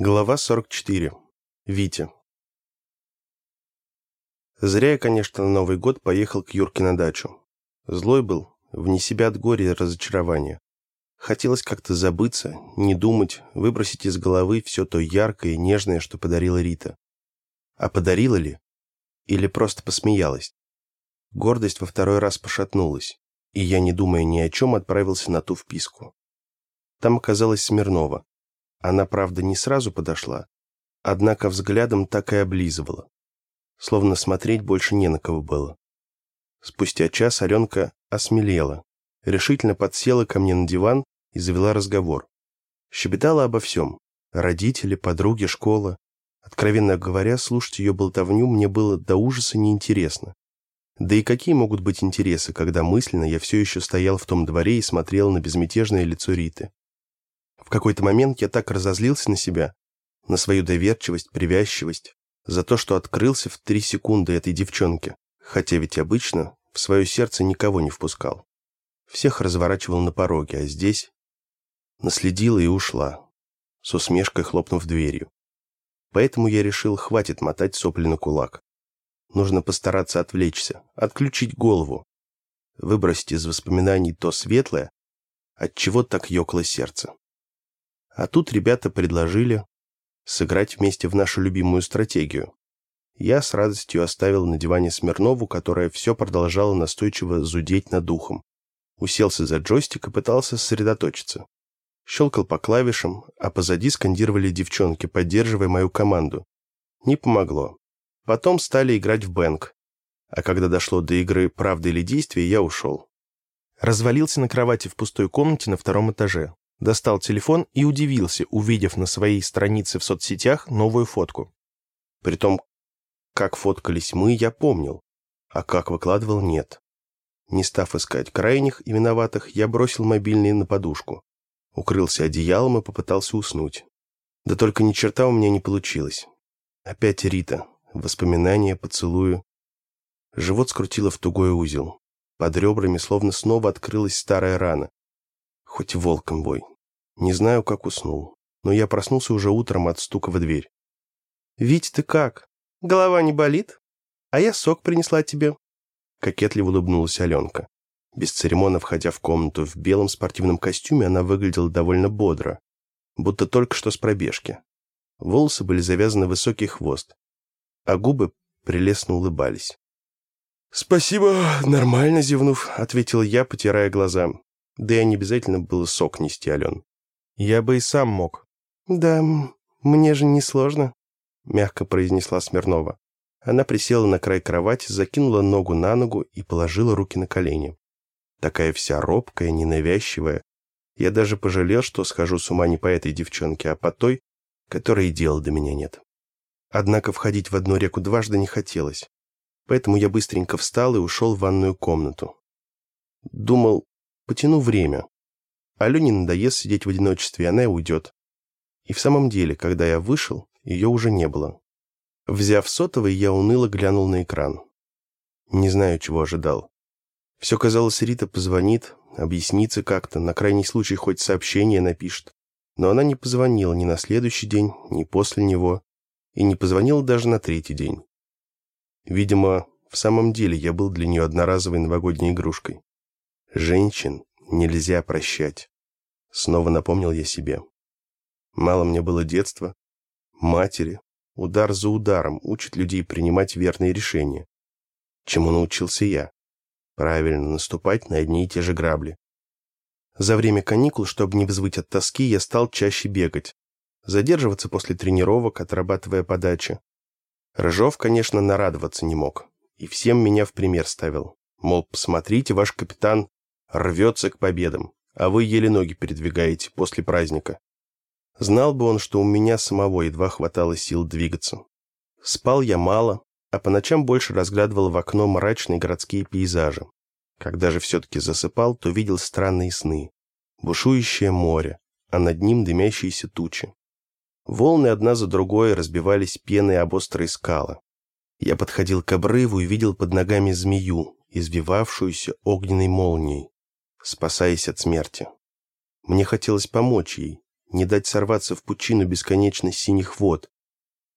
Глава 44. Витя. Зря я, конечно, на Новый год поехал к Юрке на дачу. Злой был, вне себя от горя и разочарования. Хотелось как-то забыться, не думать, выбросить из головы все то яркое и нежное, что подарила Рита. А подарила ли? Или просто посмеялась? Гордость во второй раз пошатнулась, и я, не думая ни о чем, отправился на ту вписку. Там оказалась Смирнова. Она, правда, не сразу подошла, однако взглядом так и облизывала. Словно смотреть больше не на кого было. Спустя час Аленка осмелела, решительно подсела ко мне на диван и завела разговор. Щебетала обо всем. Родители, подруги, школа. Откровенно говоря, слушать ее болтовню мне было до ужаса неинтересно. Да и какие могут быть интересы, когда мысленно я все еще стоял в том дворе и смотрел на безмятежное лицо Риты. В какой-то момент я так разозлился на себя, на свою доверчивость, привязчивость, за то, что открылся в три секунды этой девчонке, хотя ведь обычно в свое сердце никого не впускал. Всех разворачивал на пороге, а здесь наследила и ушла, с усмешкой хлопнув дверью. Поэтому я решил, хватит мотать сопли на кулак. Нужно постараться отвлечься, отключить голову, выбросить из воспоминаний то светлое, от чего так ёкало сердце. А тут ребята предложили сыграть вместе в нашу любимую стратегию. Я с радостью оставил на диване Смирнову, которая все продолжала настойчиво зудеть над духом. Уселся за джойстик и пытался сосредоточиться. Щелкал по клавишам, а позади скандировали девчонки, поддерживая мою команду. Не помогло. Потом стали играть в бэнк. А когда дошло до игры «Правда или действие», я ушел. Развалился на кровати в пустой комнате на втором этаже достал телефон и удивился, увидев на своей странице в соцсетях новую фотку. Притом, как фоткались мы, я помнил, а как выкладывал, нет. Не став искать крайних и виноватых, я бросил мобильный на подушку, укрылся одеялом и попытался уснуть. Да только ни черта у меня не получилось. Опять Рита, воспоминания, поцелую. Живот скрутило в тугой узел. Под ребрами словно снова открылась старая рана, Хоть волком бой. Не знаю, как уснул, но я проснулся уже утром от стука в дверь. «Вить, ты как? Голова не болит? А я сок принесла тебе». Кокетливо улыбнулась Аленка. Без церемона входя в комнату в белом спортивном костюме, она выглядела довольно бодро, будто только что с пробежки. Волосы были завязаны в высокий хвост, а губы прелестно улыбались. «Спасибо, нормально зевнув», — ответил я, потирая глаза. Да и не обязательно было сок нести, Ален. Я бы и сам мог. Да, мне же не сложно, мягко произнесла Смирнова. Она присела на край кровати, закинула ногу на ногу и положила руки на колени. Такая вся робкая, ненавязчивая. Я даже пожалел, что схожу с ума не по этой девчонке, а по той, которой дела до меня нет. Однако входить в одну реку дважды не хотелось. Поэтому я быстренько встал и ушел в ванную комнату. Думал, Потяну время. Алене надоест сидеть в одиночестве, и она уйдет. И в самом деле, когда я вышел, ее уже не было. Взяв сотовый, я уныло глянул на экран. Не знаю, чего ожидал. Все казалось, Рита позвонит, объяснится как-то, на крайний случай хоть сообщение напишет. Но она не позвонила ни на следующий день, ни после него, и не позвонила даже на третий день. Видимо, в самом деле я был для нее одноразовой новогодней игрушкой. Женщин нельзя прощать. Снова напомнил я себе. Мало мне было детства. Матери. Удар за ударом учат людей принимать верные решения. Чему научился я? Правильно наступать на одни и те же грабли. За время каникул, чтобы не взвыть от тоски, я стал чаще бегать. Задерживаться после тренировок, отрабатывая подачи. Рыжов, конечно, нарадоваться не мог. И всем меня в пример ставил. Мол, посмотрите, ваш капитан рвется к победам, а вы еле ноги передвигаете после праздника. Знал бы он, что у меня самого едва хватало сил двигаться. Спал я мало, а по ночам больше разглядывал в окно мрачные городские пейзажи. Когда же все-таки засыпал, то видел странные сны. Бушующее море, а над ним дымящиеся тучи. Волны одна за другой разбивались пеной об острые скалы. Я подходил к обрыву и видел под ногами змею, извивавшуюся огненной молнией спасаясь от смерти. Мне хотелось помочь ей, не дать сорваться в пучину бесконечно синих вод.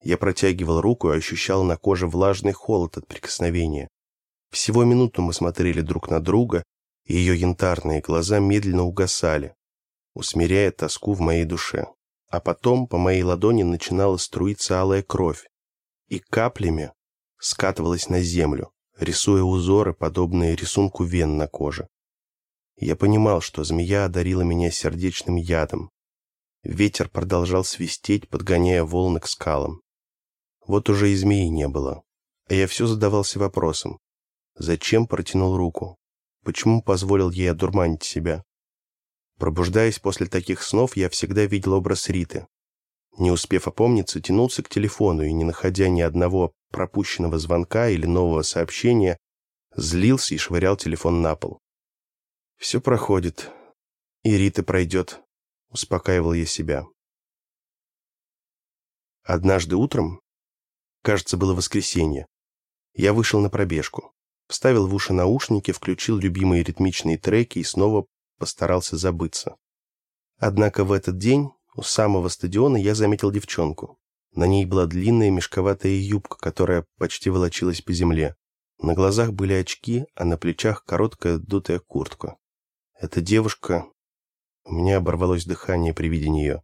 Я протягивал руку и ощущал на коже влажный холод от прикосновения. Всего минуту мы смотрели друг на друга, и ее янтарные глаза медленно угасали, усмиряя тоску в моей душе. А потом по моей ладони начинала струиться алая кровь, и каплями скатывалась на землю, рисуя узоры, подобные рисунку вен на коже. Я понимал, что змея одарила меня сердечным ядом. Ветер продолжал свистеть, подгоняя волны к скалам. Вот уже и змеи не было. А я все задавался вопросом. Зачем протянул руку? Почему позволил ей одурманить себя? Пробуждаясь после таких снов, я всегда видел образ Риты. Не успев опомниться, тянулся к телефону и, не находя ни одного пропущенного звонка или нового сообщения, злился и швырял телефон на пол. «Все проходит. И Рита пройдет», — успокаивал я себя. Однажды утром, кажется, было воскресенье, я вышел на пробежку, вставил в уши наушники, включил любимые ритмичные треки и снова постарался забыться. Однако в этот день у самого стадиона я заметил девчонку. На ней была длинная мешковатая юбка, которая почти волочилась по земле. На глазах были очки, а на плечах короткая дутая куртка. Эта девушка... У меня оборвалось дыхание при виде нее.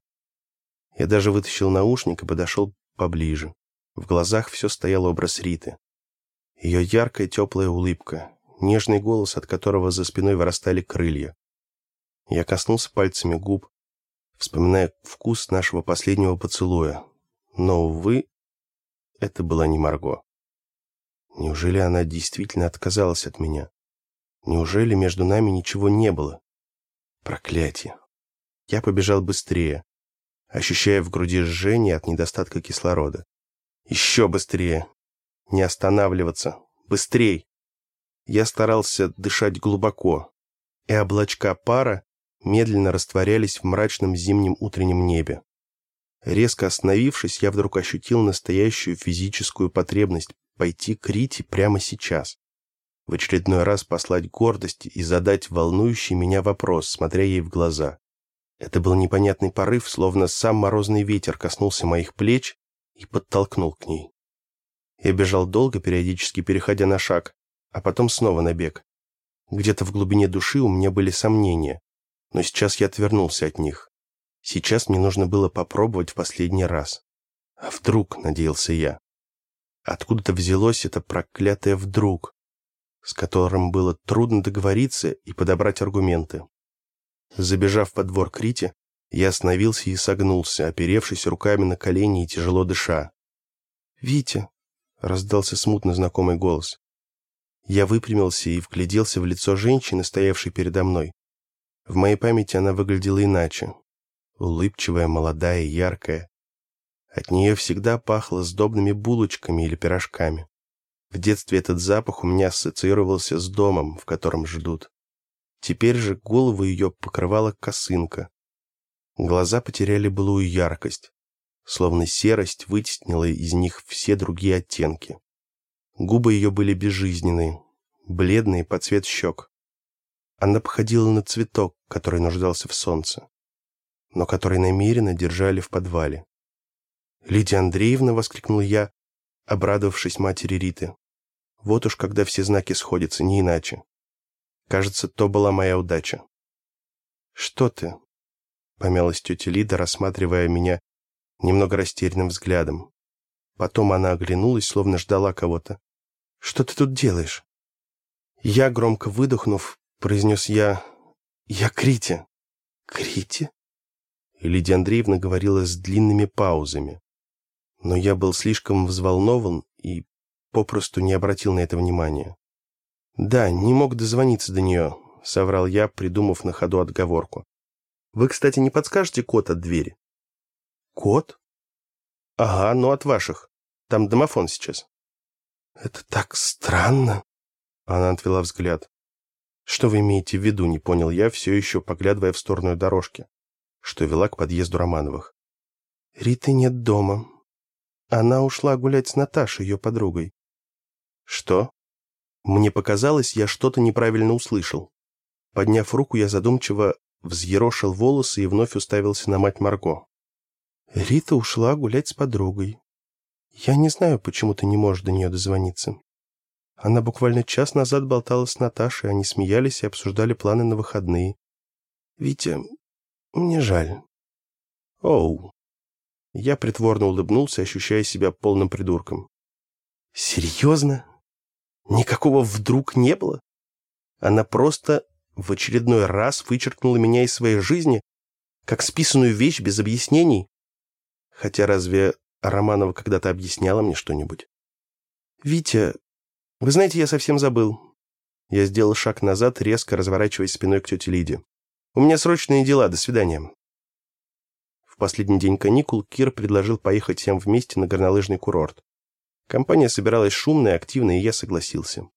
Я даже вытащил наушник и подошел поближе. В глазах все стоял образ Риты. Ее яркая теплая улыбка, нежный голос, от которого за спиной вырастали крылья. Я коснулся пальцами губ, вспоминая вкус нашего последнего поцелуя. Но, увы, это была не Марго. Неужели она действительно отказалась от меня? Неужели между нами ничего не было? Проклятие. Я побежал быстрее, ощущая в груди жжение от недостатка кислорода. Еще быстрее. Не останавливаться. Быстрей. Я старался дышать глубоко, и облачка пара медленно растворялись в мрачном зимнем утреннем небе. Резко остановившись, я вдруг ощутил настоящую физическую потребность пойти к Рите прямо сейчас в очередной раз послать гордость и задать волнующий меня вопрос, смотря ей в глаза. Это был непонятный порыв, словно сам морозный ветер коснулся моих плеч и подтолкнул к ней. Я бежал долго, периодически переходя на шаг, а потом снова на бег. Где-то в глубине души у меня были сомнения, но сейчас я отвернулся от них. Сейчас мне нужно было попробовать в последний раз. А вдруг, надеялся я. Откуда-то взялось это проклятое «вдруг», с которым было трудно договориться и подобрать аргументы. Забежав во двор Крити, я остановился и согнулся, оперевшись руками на колени и тяжело дыша. «Витя!» — раздался смутно знакомый голос. Я выпрямился и вгляделся в лицо женщины, стоявшей передо мной. В моей памяти она выглядела иначе. Улыбчивая, молодая, яркая. От нее всегда пахло сдобными булочками или пирожками. В детстве этот запах у меня ассоциировался с домом, в котором ждут. Теперь же голову ее покрывала косынка. Глаза потеряли былую яркость, словно серость вытеснила из них все другие оттенки. Губы ее были безжизненные, бледные под цвет щек. Она походила на цветок, который нуждался в солнце, но который намеренно держали в подвале. «Лидия Андреевна!» — воскликнул я, обрадовавшись матери Риты. Вот уж когда все знаки сходятся, не иначе. Кажется, то была моя удача. «Что ты?» — помялась тетя Лида, рассматривая меня немного растерянным взглядом. Потом она оглянулась, словно ждала кого-то. «Что ты тут делаешь?» Я, громко выдохнув, произнес я... «Я Крите». «Крите?» И Лидия Андреевна говорила с длинными паузами. Но я был слишком взволнован и попросту не обратил на это внимания. «Да, не мог дозвониться до нее», — соврал я, придумав на ходу отговорку. «Вы, кстати, не подскажете код от двери?» «Код?» «Ага, ну от ваших. Там домофон сейчас». «Это так странно!» Она отвела взгляд. «Что вы имеете в виду?» — не понял я, все еще поглядывая в сторону дорожки, что вела к подъезду Романовых. «Риты нет дома. Она ушла гулять с Наташей, ее подругой. «Что?» Мне показалось, я что-то неправильно услышал. Подняв руку, я задумчиво взъерошил волосы и вновь уставился на мать Марго. «Рита ушла гулять с подругой. Я не знаю, почему ты не можешь до нее дозвониться. Она буквально час назад болтала с Наташей, они смеялись и обсуждали планы на выходные. Витя, мне жаль». «Оу». Я притворно улыбнулся, ощущая себя полным придурком. «Серьезно? Никакого вдруг не было? Она просто в очередной раз вычеркнула меня из своей жизни, как списанную вещь без объяснений. Хотя разве Романова когда-то объясняла мне что-нибудь? «Витя, вы знаете, я совсем забыл». Я сделал шаг назад, резко разворачиваясь спиной к тете Лиде. «У меня срочные дела, до свидания». В последний день каникул Кир предложил поехать всем вместе на горнолыжный курорт. Компания собиралась шумная, активная, и я согласился.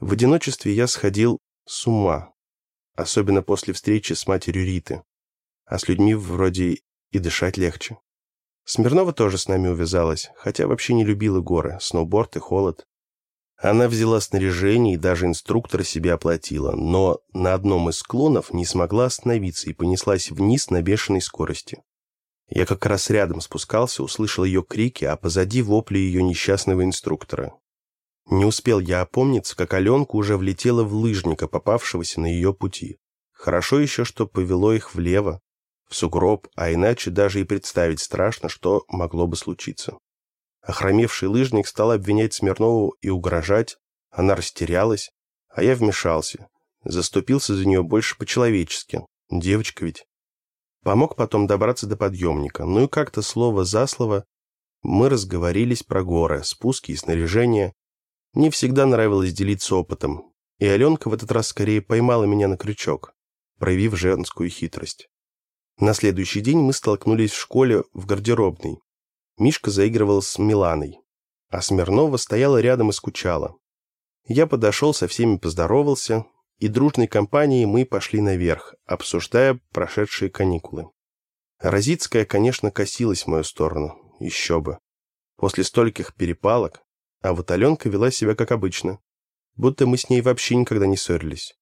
В одиночестве я сходил с ума, особенно после встречи с матерью Риты. А с людьми вроде и дышать легче. Смирнова тоже с нами увязалась, хотя вообще не любила горы, сноуборд и холод. Она взяла снаряжение и даже инструктора себе оплатила, но на одном из склонов не смогла остановиться и понеслась вниз на бешеной скорости. Я как раз рядом спускался, услышал ее крики, а позади вопли ее несчастного инструктора. Не успел я опомниться, как Аленка уже влетела в лыжника, попавшегося на ее пути. Хорошо еще, что повело их влево, в сугроб, а иначе даже и представить страшно, что могло бы случиться. Охромевший лыжник стал обвинять Смирнову и угрожать, она растерялась, а я вмешался, заступился за нее больше по-человечески, девочка ведь. Помог потом добраться до подъемника, ну и как-то слово за слово мы разговорились про горы, спуски и снаряжение, не всегда нравилось делиться опытом, и Аленка в этот раз скорее поймала меня на крючок, проявив женскую хитрость. На следующий день мы столкнулись в школе в гардеробной. Мишка заигрывал с Миланой, а Смирнова стояла рядом и скучала. Я подошел, со всеми поздоровался, и дружной компанией мы пошли наверх, обсуждая прошедшие каникулы. Розицкая, конечно, косилась в мою сторону, еще бы. После стольких перепалок а вот Аленка вела себя как обычно, будто мы с ней вообще никогда не ссорились.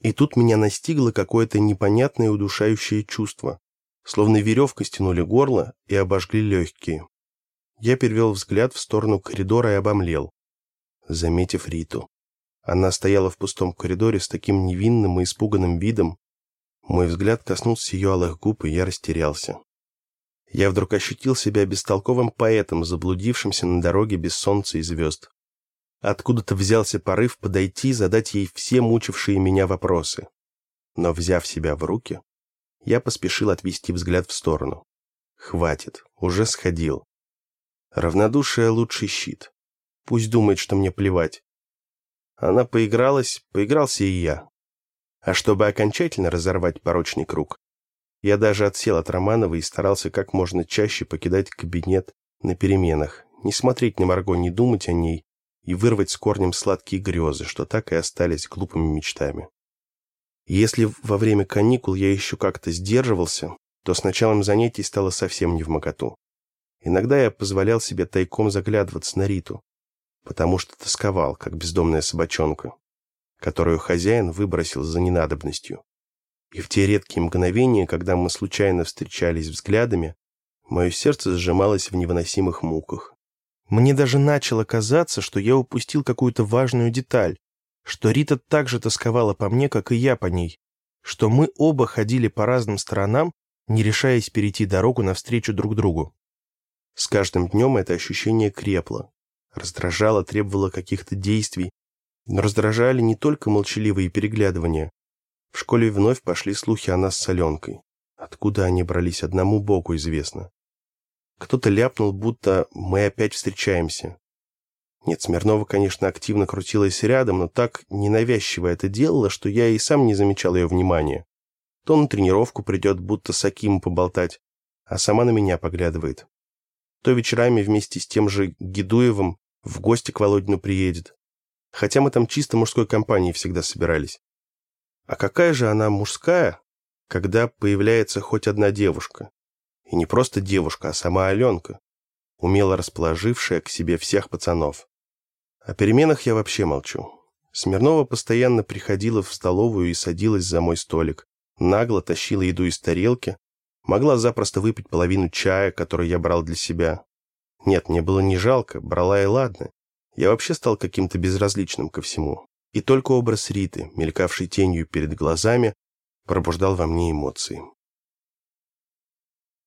И тут меня настигло какое-то непонятное удушающее чувство, словно веревкой стянули горло и обожгли легкие. Я перевел взгляд в сторону коридора и обомлел, заметив Риту. Она стояла в пустом коридоре с таким невинным и испуганным видом. Мой взгляд коснулся ее алых губ, и я растерялся. Я вдруг ощутил себя бестолковым поэтом, заблудившимся на дороге без солнца и звезд. Откуда-то взялся порыв подойти и задать ей все мучившие меня вопросы. Но, взяв себя в руки, я поспешил отвести взгляд в сторону. Хватит, уже сходил. Равнодушие — лучший щит. Пусть думает, что мне плевать. Она поигралась, поигрался и я. А чтобы окончательно разорвать порочный круг, я даже отсел от Романова и старался как можно чаще покидать кабинет на переменах, не смотреть на Марго, не думать о ней и вырвать с корнем сладкие грезы, что так и остались глупыми мечтами. Если во время каникул я еще как-то сдерживался, то с началом занятий стало совсем не в моготу. Иногда я позволял себе тайком заглядываться на Риту, потому что тосковал, как бездомная собачонка, которую хозяин выбросил за ненадобностью. И в те редкие мгновения, когда мы случайно встречались взглядами, мое сердце сжималось в невыносимых муках. Мне даже начало казаться, что я упустил какую-то важную деталь, что Рита так же тосковала по мне, как и я по ней, что мы оба ходили по разным сторонам, не решаясь перейти дорогу навстречу друг другу. С каждым днем это ощущение крепло, раздражало, требовало каких-то действий, но раздражали не только молчаливые переглядывания, в школе вновь пошли слухи о нас с Аленкой. Откуда они брались, одному Богу известно. Кто-то ляпнул, будто мы опять встречаемся. Нет, Смирнова, конечно, активно крутилась рядом, но так ненавязчиво это делала, что я и сам не замечал ее внимания. То на тренировку придет, будто с Акимом поболтать, а сама на меня поглядывает. То вечерами вместе с тем же Гедуевым в гости к Володину приедет. Хотя мы там чисто мужской компанией всегда собирались. А какая же она мужская, когда появляется хоть одна девушка? И не просто девушка, а сама Аленка, умело расположившая к себе всех пацанов. О переменах я вообще молчу. Смирнова постоянно приходила в столовую и садилась за мой столик, нагло тащила еду из тарелки, могла запросто выпить половину чая, который я брал для себя. Нет, мне было не жалко, брала и ладно. Я вообще стал каким-то безразличным ко всему. И только образ Риты, мелькавший тенью перед глазами, пробуждал во мне эмоции.